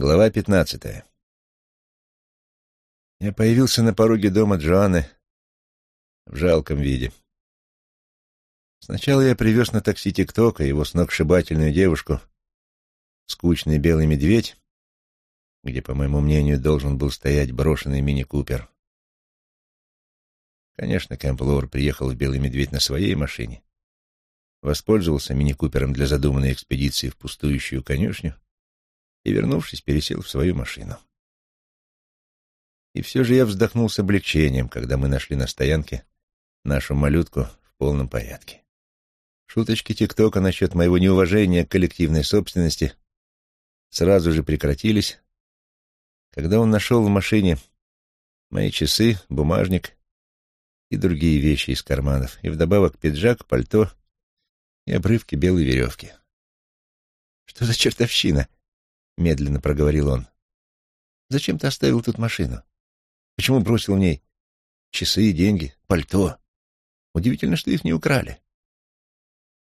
Глава пятнадцатая. Я появился на пороге дома Джоанны в жалком виде. Сначала я привез на такси Тиктока его сногсшибательную девушку, скучный белый медведь, где, по моему мнению, должен был стоять брошенный мини-купер. Конечно, Кэмп приехал в «Белый медведь» на своей машине, воспользовался мини-купером для задуманной экспедиции в пустующую конюшню и, вернувшись, пересел в свою машину. И все же я вздохнул с облегчением, когда мы нашли на стоянке нашу малютку в полном порядке. Шуточки ТикТока насчет моего неуважения к коллективной собственности сразу же прекратились, когда он нашел в машине мои часы, бумажник и другие вещи из карманов, и вдобавок пиджак, пальто и обрывки белой веревки. «Что за чертовщина?» — медленно проговорил он. «Зачем ты оставил тут машину? Почему бросил в ней часы, деньги, пальто? Удивительно, что их не украли».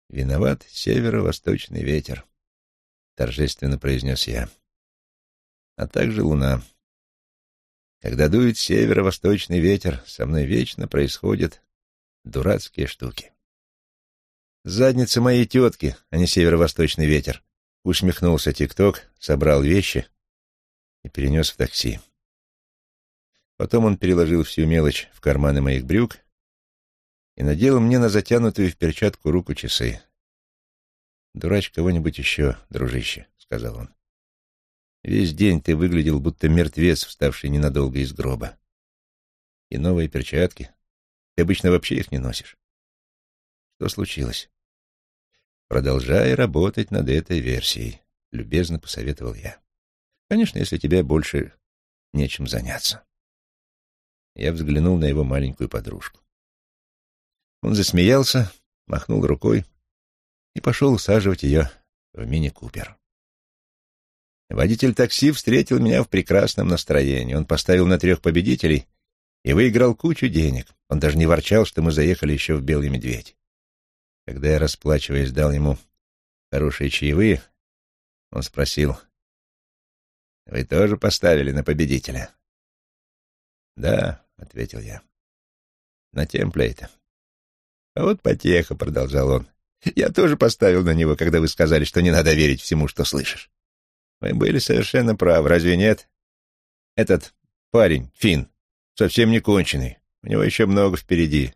«Виноват северо-восточный ветер», — торжественно произнес я, — «а также луна». Когда дует северо-восточный ветер, со мной вечно происходят дурацкие штуки. Задница моей тетки, а не северо-восточный ветер. Усмехнулся Тикток, собрал вещи и перенес в такси. Потом он переложил всю мелочь в карманы моих брюк и надел мне на затянутую в перчатку руку часы. «Дурач кого-нибудь еще, дружище», — сказал он. Весь день ты выглядел, будто мертвец, вставший ненадолго из гроба. И новые перчатки. Ты обычно вообще их не носишь. Что случилось? Продолжай работать над этой версией, — любезно посоветовал я. Конечно, если тебе больше нечем заняться. Я взглянул на его маленькую подружку. Он засмеялся, махнул рукой и пошел усаживать ее в мини-купер. Водитель такси встретил меня в прекрасном настроении. Он поставил на трех победителей и выиграл кучу денег. Он даже не ворчал, что мы заехали еще в Белый Медведь. Когда я, расплачиваясь, дал ему хорошие чаевые, он спросил, «Вы тоже поставили на победителя?» «Да», — ответил я, — «на темплейта». «А вот потеха», — продолжал он. «Я тоже поставил на него, когда вы сказали, что не надо верить всему, что слышишь. Вы были совершенно правы, разве нет? Этот парень, Финн, совсем не конченый. У него еще много впереди.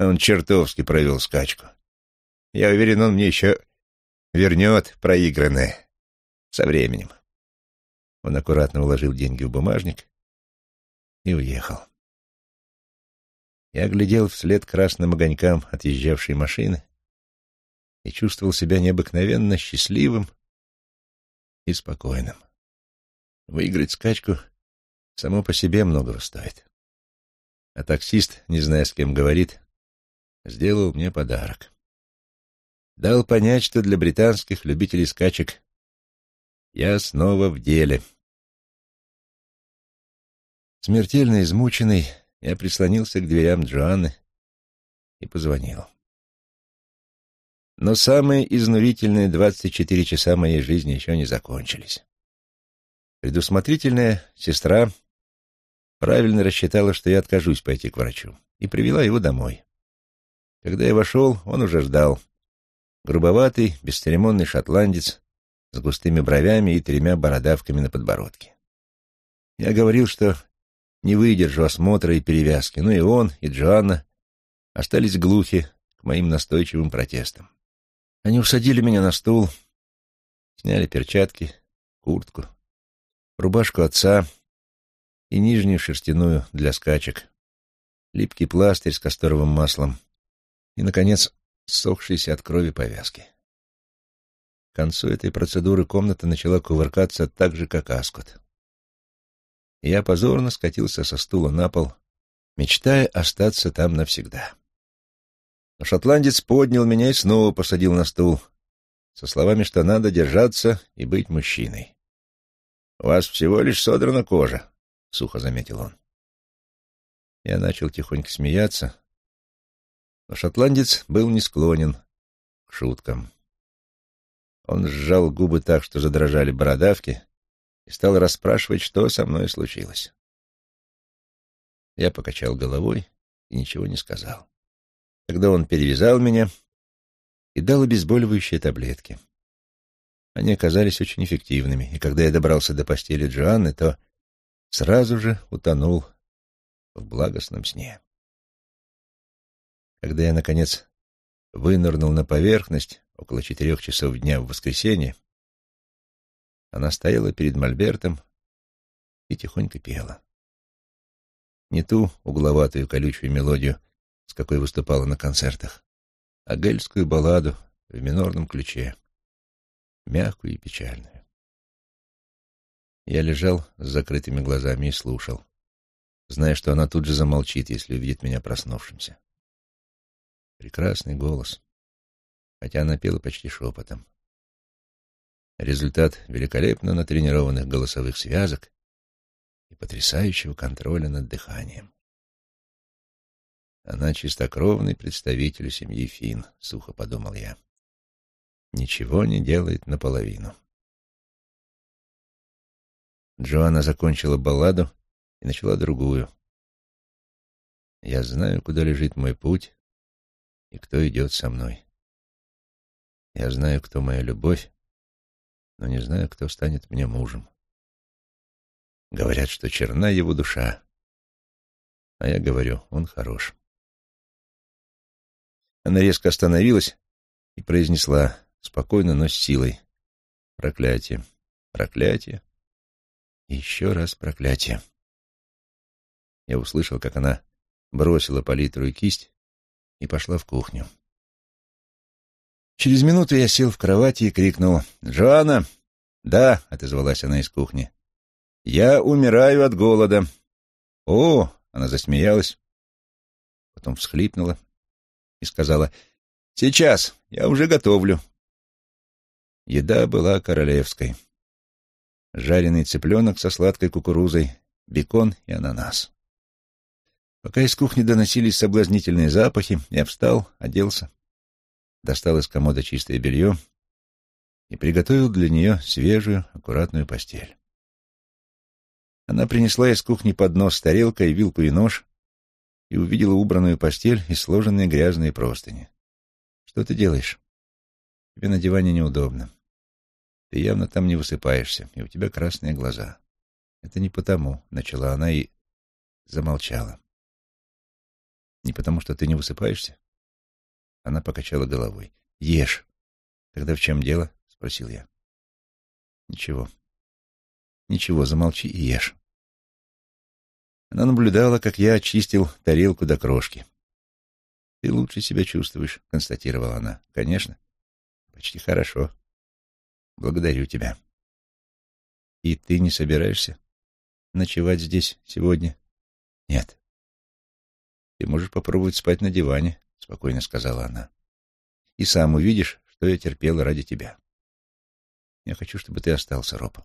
Он чертовски провел скачку. Я уверен, он мне еще вернет проигранное со временем. Он аккуратно уложил деньги в бумажник и уехал. Я глядел вслед красным огонькам отъезжавшей машины и чувствовал себя необыкновенно счастливым и спокойным. Выиграть скачку само по себе многого стоит. А таксист, не зная, с кем говорит, сделал мне подарок. Дал понять, что для британских любителей скачек я снова в деле. Смертельно измученный, я прислонился к дверям Джоанны и позвонил. Но самые изнурительные двадцать четыре часа моей жизни еще не закончились. Предусмотрительная сестра правильно рассчитала, что я откажусь пойти к врачу, и привела его домой. Когда я вошел, он уже ждал. Грубоватый, бесцеремонный шотландец с густыми бровями и тремя бородавками на подбородке. Я говорил, что не выдержу осмотра и перевязки, но и он, и Джоанна остались глухи к моим настойчивым протестам. Они усадили меня на стул, сняли перчатки, куртку, рубашку отца и нижнюю шерстяную для скачек, липкий пластырь с касторовым маслом и, наконец, ссохшиеся от крови повязки. К концу этой процедуры комната начала кувыркаться так же, как Аскот. я позорно скатился со стула на пол, мечтая остаться там навсегда. Но шотландец поднял меня и снова посадил на стул, со словами, что надо держаться и быть мужчиной. «У вас всего лишь содрана кожа», — сухо заметил он. Я начал тихонько смеяться, но шотландец был не склонен к шуткам. Он сжал губы так, что задрожали бородавки, и стал расспрашивать, что со мной случилось. Я покачал головой и ничего не сказал. Тогда он перевязал меня и дал обезболивающие таблетки. Они оказались очень эффективными, и когда я добрался до постели Джоанны, то сразу же утонул в благостном сне. Когда я, наконец, вынырнул на поверхность около четырех часов дня в воскресенье, она стояла перед мольбертом и тихонько пела. Не ту угловатую колючую мелодию, с какой выступала на концертах, а гельскую балладу в минорном ключе, мягкую и печальную. Я лежал с закрытыми глазами и слушал, зная, что она тут же замолчит, если увидит меня проснувшимся. Прекрасный голос, хотя она пела почти шепотом. Результат великолепно натренированных голосовых связок и потрясающего контроля над дыханием. Она чистокровный представитель семьи Фин, сухо подумал я. Ничего не делает наполовину. Джоанна закончила балладу и начала другую. Я знаю, куда лежит мой путь и кто идет со мной. Я знаю, кто моя любовь, но не знаю, кто станет мне мужем. Говорят, что черна его душа, а я говорю, он хорош. Она резко остановилась и произнесла спокойно, но с силой. Проклятие, проклятие еще раз проклятие. Я услышал, как она бросила палитру и кисть и пошла в кухню. Через минуту я сел в кровати и крикнул «Джоанна!» «Да», — отозвалась она из кухни. «Я умираю от голода». «О!» — она засмеялась, потом всхлипнула и сказала «Сейчас, я уже готовлю». Еда была королевской. Жареный цыпленок со сладкой кукурузой, бекон и ананас. Пока из кухни доносились соблазнительные запахи, я встал, оделся, достал из комода чистое белье и приготовил для нее свежую, аккуратную постель. Она принесла из кухни поднос с тарелкой, вилку и нож и увидела убранную постель и сложенные грязные простыни. «Что ты делаешь? Тебе на диване неудобно. Ты явно там не высыпаешься, и у тебя красные глаза. Это не потому», — начала она и замолчала. «Не потому, что ты не высыпаешься?» Она покачала головой. «Ешь». «Тогда в чем дело?» — спросил я. «Ничего. Ничего, замолчи и ешь». Она наблюдала, как я очистил тарелку до крошки. «Ты лучше себя чувствуешь», — констатировала она. «Конечно. Почти хорошо. Благодарю тебя». «И ты не собираешься ночевать здесь сегодня?» «Нет». «Ты можешь попробовать спать на диване спокойно сказала она. И сам увидишь, что я терпела ради тебя. Я хочу, чтобы ты остался, Роб.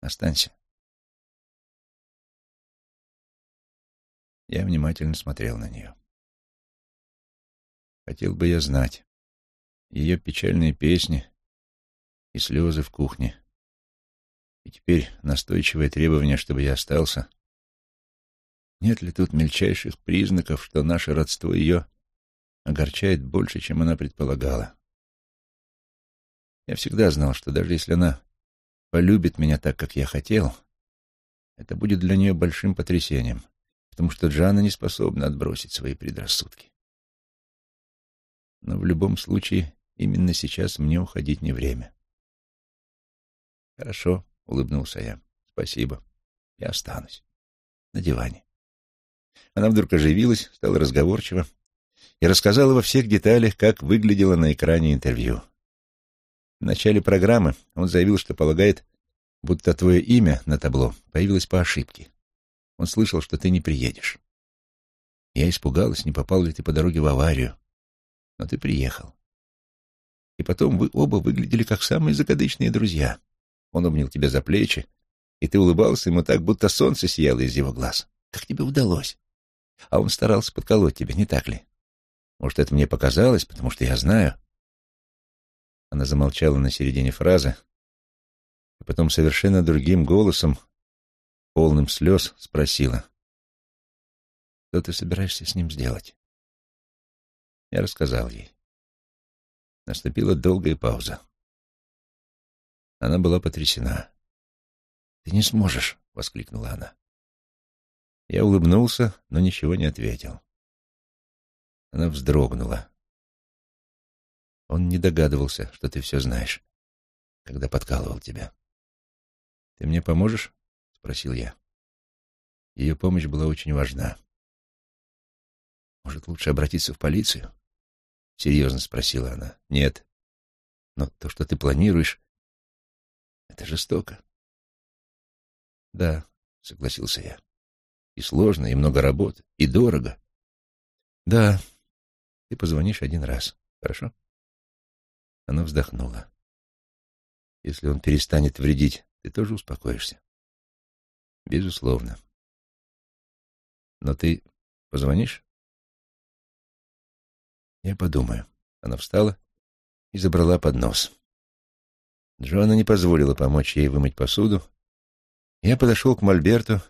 Останься. Я внимательно смотрел на нее. Хотел бы я знать ее печальные песни и слезы в кухне. И теперь настойчивое требование, чтобы я остался. Нет ли тут мельчайших признаков, что наше родство ее огорчает больше, чем она предполагала. Я всегда знал, что даже если она полюбит меня так, как я хотел, это будет для нее большим потрясением, потому что Джанна не способна отбросить свои предрассудки. Но в любом случае, именно сейчас мне уходить не время. «Хорошо», — улыбнулся я. «Спасибо. Я останусь. На диване». Она вдруг оживилась, стала разговорчива и рассказала во всех деталях, как выглядело на экране интервью. В начале программы он заявил, что полагает, будто твое имя на табло появилось по ошибке. Он слышал, что ты не приедешь. Я испугалась, не попал ли ты по дороге в аварию. Но ты приехал. И потом вы оба выглядели как самые закадычные друзья. Он обнял тебя за плечи, и ты улыбался ему так, будто солнце сияло из его глаз. Как тебе удалось? А он старался подколоть тебя, не так ли? Может, это мне показалось, потому что я знаю. Она замолчала на середине фразы, а потом совершенно другим голосом, полным слез, спросила, «Что ты собираешься с ним сделать?» Я рассказал ей. Наступила долгая пауза. Она была потрясена. «Ты не сможешь!» — воскликнула она. Я улыбнулся, но ничего не ответил. Она вздрогнула. Он не догадывался, что ты все знаешь, когда подкалывал тебя. «Ты мне поможешь?» — спросил я. Ее помощь была очень важна. «Может, лучше обратиться в полицию?» — серьезно спросила она. «Нет. Но то, что ты планируешь, это жестоко». «Да», — согласился я. «И сложно, и много работы, и дорого». «Да, ты позвонишь один раз, хорошо?» Она вздохнула. «Если он перестанет вредить, ты тоже успокоишься?» «Безусловно». «Но ты позвонишь?» «Я подумаю». Она встала и забрала поднос. Джоанна не позволила помочь ей вымыть посуду. Я подошел к Мольберту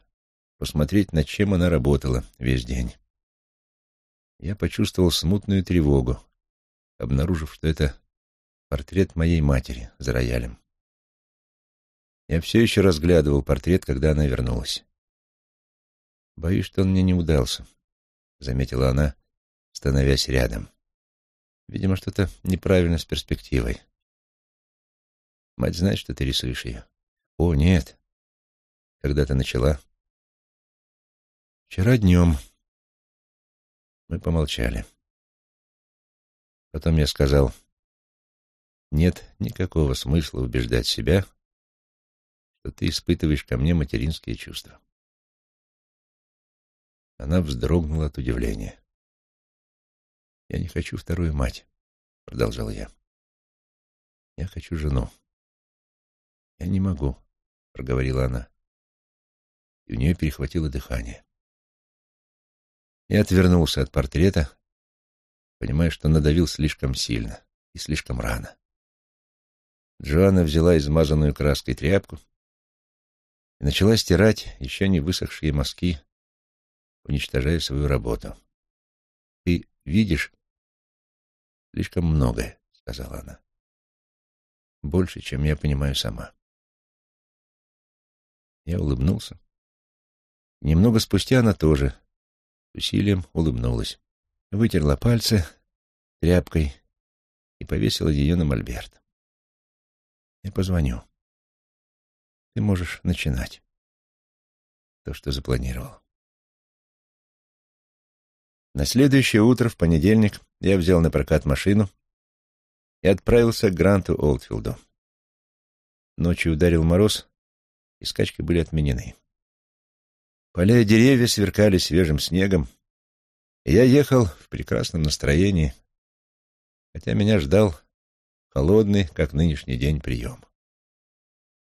посмотреть, над чем она работала весь день. Я почувствовал смутную тревогу, обнаружив, что это портрет моей матери за роялем. Я все еще разглядывал портрет, когда она вернулась. «Боюсь, что он мне не удался», — заметила она, становясь рядом. Видимо, что-то неправильно с перспективой. Мать знает, что ты рисуешь ее? О, нет. Когда ты начала? Вчера днем. Мы помолчали. Потом я сказал, нет никакого смысла убеждать себя, что ты испытываешь ко мне материнские чувства. Она вздрогнула от удивления. «Я не хочу вторую мать», — продолжал я. «Я хочу жену». «Я не могу», — проговорила она. И у нее перехватило дыхание. Я отвернулся от портрета, понимая, что надавил слишком сильно и слишком рано. Джоанна взяла измазанную краской тряпку и начала стирать еще не высохшие мазки, уничтожая свою работу. «Ты видишь слишком многое», — сказала она. «Больше, чем я понимаю сама». Я улыбнулся. Немного спустя она тоже усилием улыбнулась. Вытерла пальцы тряпкой и повесила ее на мольберт. Я позвоню. Ты можешь начинать то, что запланировал. На следующее утро, в понедельник, я взял на прокат машину и отправился к Гранту Олдфилду. Ночью ударил мороз, и скачки были отменены. Поля и деревья сверкали свежим снегом, и я ехал в прекрасном настроении, хотя меня ждал холодный, как нынешний день, прием.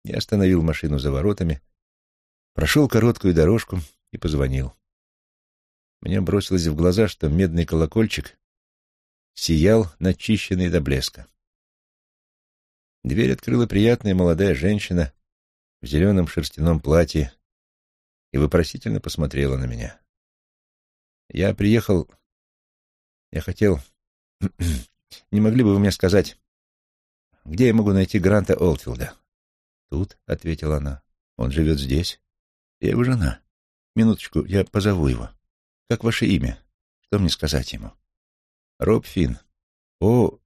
Я остановил машину за воротами, прошел короткую дорожку и позвонил. Мне бросилось в глаза, что медный колокольчик сиял, начищенный до блеска. Дверь открыла приятная молодая женщина в зеленом шерстяном платье и вопросительно посмотрела на меня. Я приехал... Я хотел... Не могли бы вы мне сказать, где я могу найти Гранта Олдфилда? Тут, — ответила она. Он живет здесь. Я его жена. Минуточку, я позову его. Как ваше имя? Что мне сказать ему? Роб Финн. О,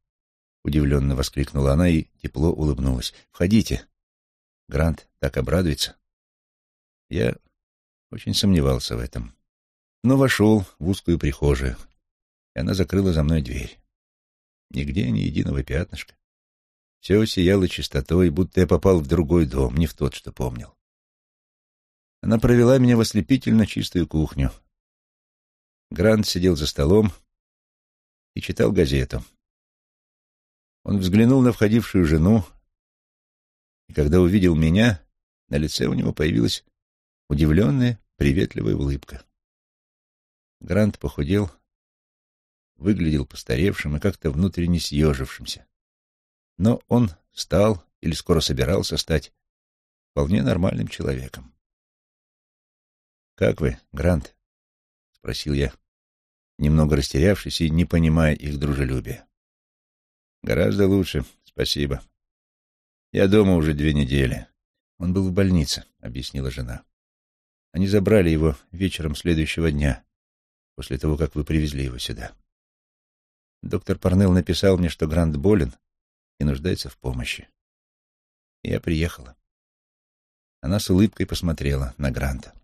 удивленно воскликнула она и тепло улыбнулась. Входите. Грант так обрадуется. Я очень сомневался в этом. Но вошел в узкую прихожую, и она закрыла за мной дверь. Нигде ни единого пятнышка. Все сияло чистотой, будто я попал в другой дом, не в тот, что помнил. Она провела меня в ослепительно чистую кухню, Грант сидел за столом и читал газету. Он взглянул на входившую жену, и когда увидел меня, на лице у него появилась удивленная, приветливая улыбка. Грант похудел, выглядел постаревшим и как-то внутренне съежившимся. Но он стал, или скоро собирался стать, вполне нормальным человеком. «Как вы, Грант?» — спросил я, немного растерявшись и не понимая их дружелюбия. «Гораздо лучше, спасибо. Я дома уже две недели. Он был в больнице», — объяснила жена. «Они забрали его вечером следующего дня, после того, как вы привезли его сюда. Доктор Парнелл написал мне, что Грант болен и нуждается в помощи. Я приехала. Она с улыбкой посмотрела на Гранта.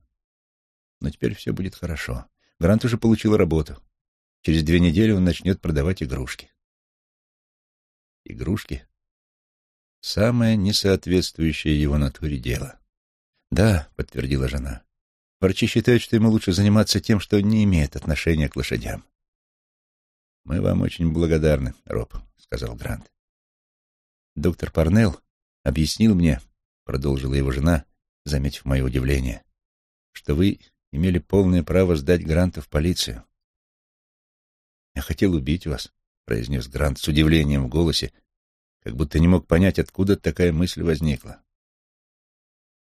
Но теперь все будет хорошо. Грант уже получил работу. Через две недели он начнет продавать игрушки. Игрушки? Самое несоответствующее его натуре дело. Да, подтвердила жена. Врачи считают, что ему лучше заниматься тем, что не имеет отношения к лошадям. «Мы вам очень благодарны, Роб», — сказал Грант. «Доктор Парнелл объяснил мне, — продолжила его жена, заметив мое удивление, — что вы имели полное право сдать Гранта в полицию. «Я хотел убить вас», — произнес Грант с удивлением в голосе, как будто не мог понять, откуда такая мысль возникла.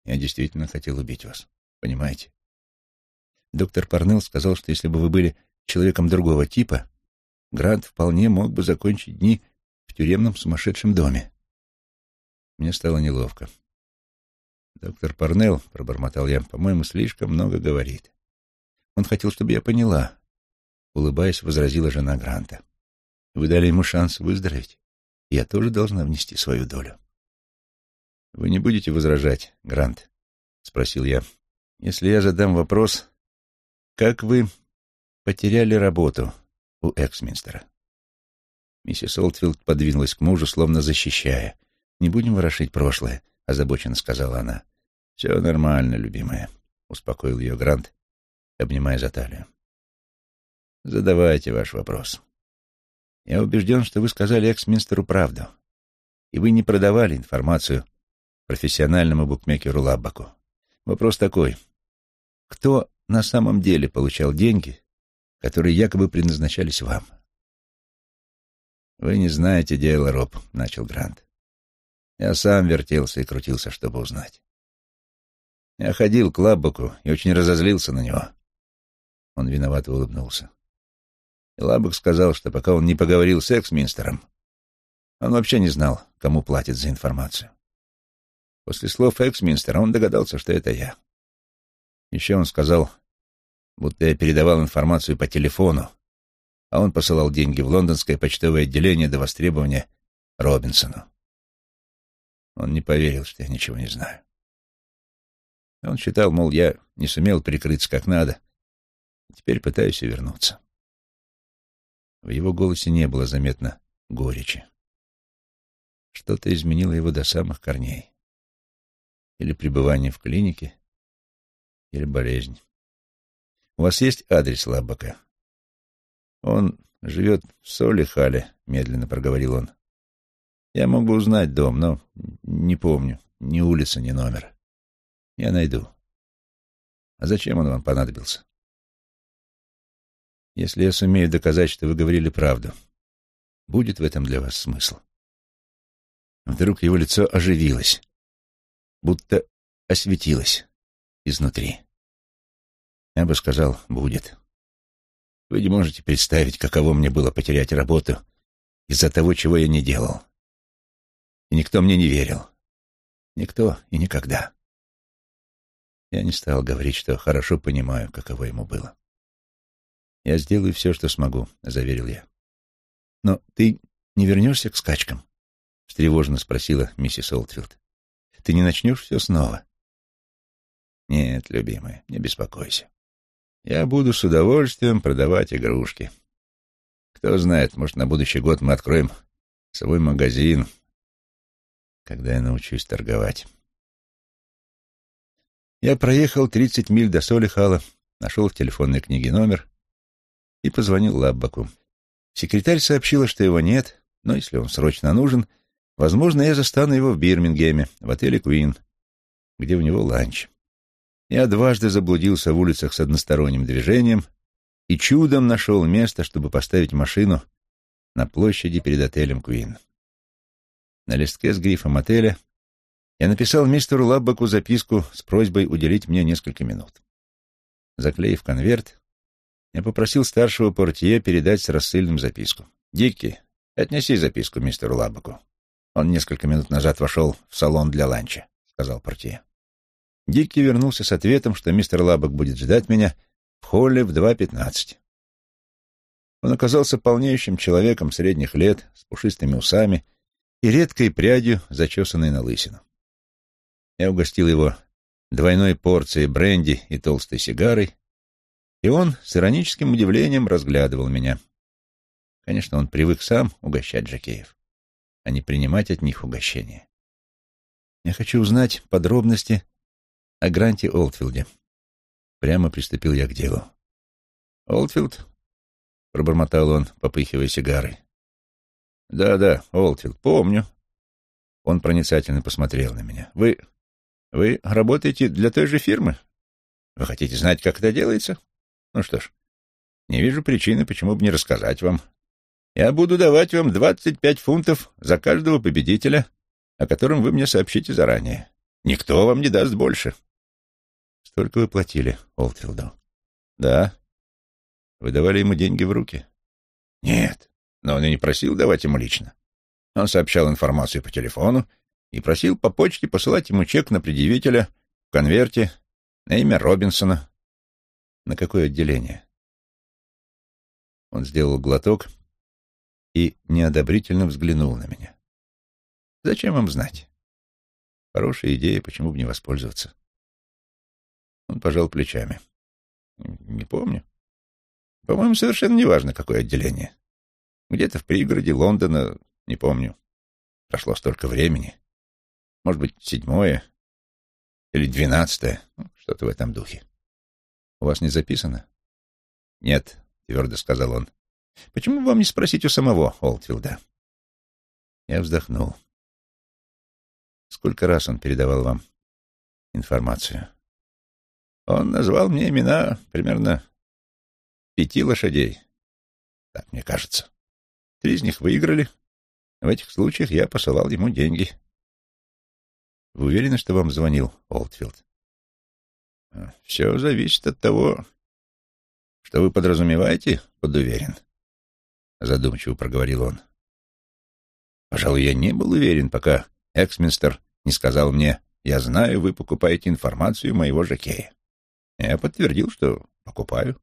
«Я действительно хотел убить вас, понимаете? Доктор Парнелл сказал, что если бы вы были человеком другого типа, Грант вполне мог бы закончить дни в тюремном сумасшедшем доме. Мне стало неловко. «Доктор Парнелл», — пробормотал я, — «по-моему, слишком много говорит». Он хотел, чтобы я поняла. Улыбаясь, возразила жена Гранта. «Вы дали ему шанс выздороветь. Я тоже должна внести свою долю». «Вы не будете возражать, Грант?» — спросил я. «Если я задам вопрос, как вы потеряли работу у Эксминстера. Миссис Олдфилд подвинулась к мужу, словно защищая. «Не будем ворошить прошлое», — озабоченно сказала она. «Все нормально, любимая», — успокоил ее Грант, обнимая за талию. «Задавайте ваш вопрос. Я убежден, что вы сказали Эксминстеру правду, и вы не продавали информацию профессиональному букмекеру Лаббаку. Вопрос такой. Кто на самом деле получал деньги которые якобы предназначались вам. «Вы не знаете дело, Роб», — начал Грант. «Я сам вертелся и крутился, чтобы узнать. Я ходил к Лаббоку и очень разозлился на него». Он виновато улыбнулся. И Лаббок сказал, что пока он не поговорил с Эксминстером, он вообще не знал, кому платит за информацию. После слов Эксминстера он догадался, что это я. Еще он сказал, будто я передавал информацию по телефону, а он посылал деньги в лондонское почтовое отделение до востребования Робинсону. Он не поверил, что я ничего не знаю. Он считал, мол, я не сумел прикрыться как надо, и теперь пытаюсь увернуться. В его голосе не было заметно горечи. Что-то изменило его до самых корней. Или пребывание в клинике, или болезнь. У вас есть адрес Лабака? Он живет в Солихале, медленно проговорил он. Я могу узнать дом, но не помню ни улицы, ни номер. Я найду. А зачем он вам понадобился? Если я сумею доказать, что вы говорили правду, будет в этом для вас смысл? Вдруг его лицо оживилось, будто осветилось изнутри. Я бы сказал, будет. Вы не можете представить, каково мне было потерять работу из-за того, чего я не делал. И никто мне не верил. Никто и никогда. Я не стал говорить, что хорошо понимаю, каково ему было. «Я сделаю все, что смогу», — заверил я. «Но ты не вернешься к скачкам?» — встревоженно спросила миссис Олдфилд. «Ты не начнешь все снова?» «Нет, любимая, не беспокойся. Я буду с удовольствием продавать игрушки. Кто знает, может, на будущий год мы откроем свой магазин, когда я научусь торговать. Я проехал тридцать миль до Солихала, нашел в телефонной книге номер и позвонил Лаббаку. Секретарь сообщила, что его нет, но если он срочно нужен, возможно, я застану его в Бирмингеме, в отеле «Куин», где у него ланч. Я дважды заблудился в улицах с односторонним движением и чудом нашел место, чтобы поставить машину на площади перед отелем Куин. На листке с грифом отеля Я написал мистеру Лаббаку записку с просьбой уделить мне несколько минут. Заклеив конверт, я попросил старшего портье передать с рассыльным записку. «Дикки, отнеси записку мистеру Лаббаку. Он несколько минут назад вошел в салон для ланча», — сказал портье. Дикки вернулся с ответом, что мистер Лаббак будет ждать меня в холле в 2.15. Он оказался полнеющим человеком средних лет, с пушистыми усами и редкой прядью, зачесанной на лысину. Я угостил его двойной порцией бренди и толстой сигарой, и он с ироническим удивлением разглядывал меня. Конечно, он привык сам угощать Жакеев, а не принимать от них угощения. Я хочу узнать подробности о Гранте Олдфилде. Прямо приступил я к делу. «Олдфилд?» — пробормотал он, попыхивая сигарой. «Да-да, Олдфилд, помню». Он проницательно посмотрел на меня. «Вы вы работаете для той же фирмы? Вы хотите знать, как это делается? Ну что ж, не вижу причины, почему бы не рассказать вам. Я буду давать вам 25 фунтов за каждого победителя, о котором вы мне сообщите заранее. Никто вам не даст больше. Столько вы платили Олдфилду? Да. Вы давали ему деньги в руки? Нет, но он и не просил давать ему лично. Он сообщал информацию по телефону, и просил по почте посылать ему чек на предъявителя в конверте на имя Робинсона. На какое отделение? Он сделал глоток и неодобрительно взглянул на меня. Зачем вам знать? Хорошая идея, почему бы не воспользоваться? Он пожал плечами. Не помню. По-моему, совершенно неважно, какое отделение. Где-то в пригороде Лондона, не помню. Прошло столько времени. Может быть, седьмое или двенадцатое, ну, что-то в этом духе. У вас не записано? Нет, твердо сказал он. Почему вам не спросить у самого Олдфилда? Я вздохнул. Сколько раз он передавал вам информацию? Он назвал мне имена примерно пяти лошадей. Так мне кажется. Три из них выиграли. В этих случаях я посылал ему деньги. Вы уверены, что вам звонил Олдфилд? Все зависит от того, что вы подразумеваете под уверен. Задумчиво проговорил он. Пожалуй, я не был уверен, пока Эксминстер не сказал мне, я знаю, вы покупаете информацию моего жокея. Я подтвердил, что покупаю.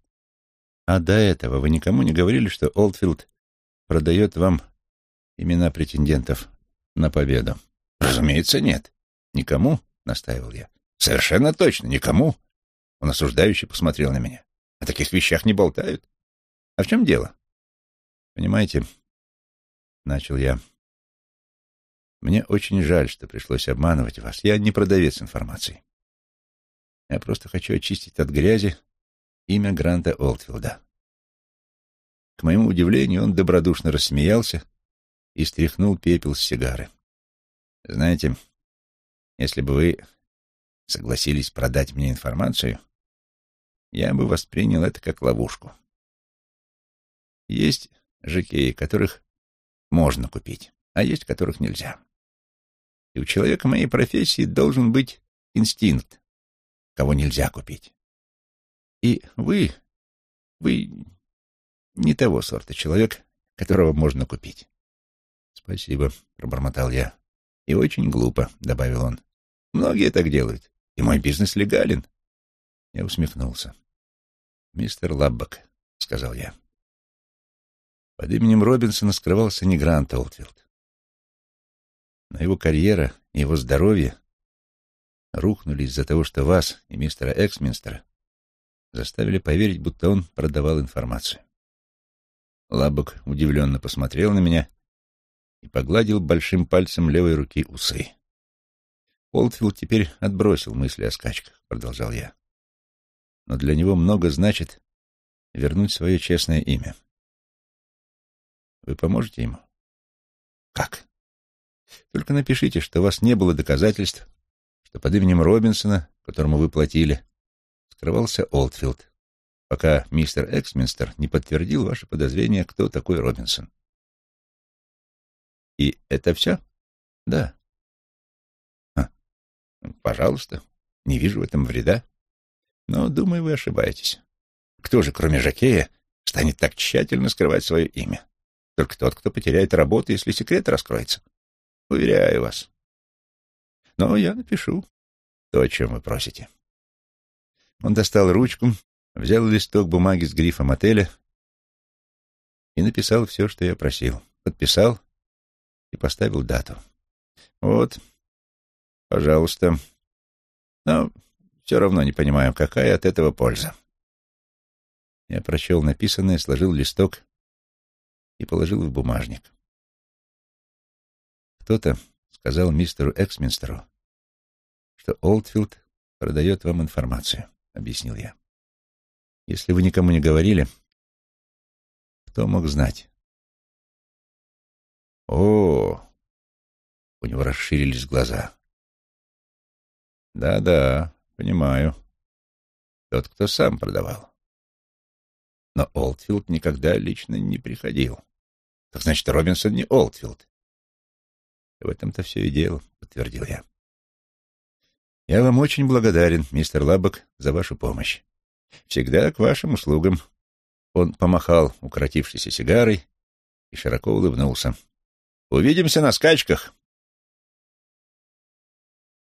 А до этого вы никому не говорили, что Олдфилд продает вам имена претендентов на победу? Разумеется, нет. «Никому?» — настаивал я. «Совершенно точно, никому!» Он осуждающе посмотрел на меня. «О таких вещах не болтают. А в чем дело?» «Понимаете, — начал я, — мне очень жаль, что пришлось обманывать вас. Я не продавец информации. Я просто хочу очистить от грязи имя Гранта Олдфилда». К моему удивлению, он добродушно рассмеялся и стряхнул пепел с сигары. «Знаете, если бы вы согласились продать мне информацию, я бы воспринял это как ловушку. Есть жекеи, которых можно купить, а есть которых нельзя. И у человека моей профессии должен быть инстинкт, кого нельзя купить. И вы, вы не того сорта человек, которого можно купить. — Спасибо, — пробормотал я. — И очень глупо, — добавил он. Многие так делают, и мой бизнес легален. Я усмехнулся. «Мистер Лаббак», — сказал я. Под именем Робинсона скрывался не Грант Олдфилд. Но его карьера и его здоровье рухнули из-за того, что вас и мистера Эксминстера заставили поверить, будто он продавал информацию. Лаббак удивленно посмотрел на меня и погладил большим пальцем левой руки усы. Олдфилд теперь отбросил мысли о скачках, продолжал я. Но для него много значит вернуть свое честное имя. Вы поможете ему? Как? Только напишите, что у вас не было доказательств, что под именем Робинсона, которому вы платили, скрывался Олдфилд, пока мистер Эксминстер не подтвердил ваше подозрение, кто такой Робинсон. И это все? Да. Пожалуйста, не вижу в этом вреда. Но, думаю, вы ошибаетесь. Кто же, кроме Жакея, станет так тщательно скрывать свое имя? Только тот, кто потеряет работу, если секрет раскроется. Уверяю вас. Но я напишу то, о чем вы просите. Он достал ручку, взял листок бумаги с грифом отеля и написал все, что я просил. Подписал и поставил дату. Вот, пожалуйста. Но все равно не понимаю, какая от этого польза. Я прочел написанное, сложил листок и положил в бумажник. Кто-то сказал мистеру Эксминстеру, что Олдфилд продает вам информацию, — объяснил я. Если вы никому не говорили, кто мог знать? О, у него расширились глаза. Да-да, понимаю. Тот, кто сам продавал. Но Олдфилд никогда лично не приходил. Так значит, Робинсон не Олдфилд. В этом-то все и дело, подтвердил я. Я вам очень благодарен, мистер Лабок, за вашу помощь. Всегда к вашим услугам. Он помахал укоротившейся сигарой и широко улыбнулся. Увидимся на скачках.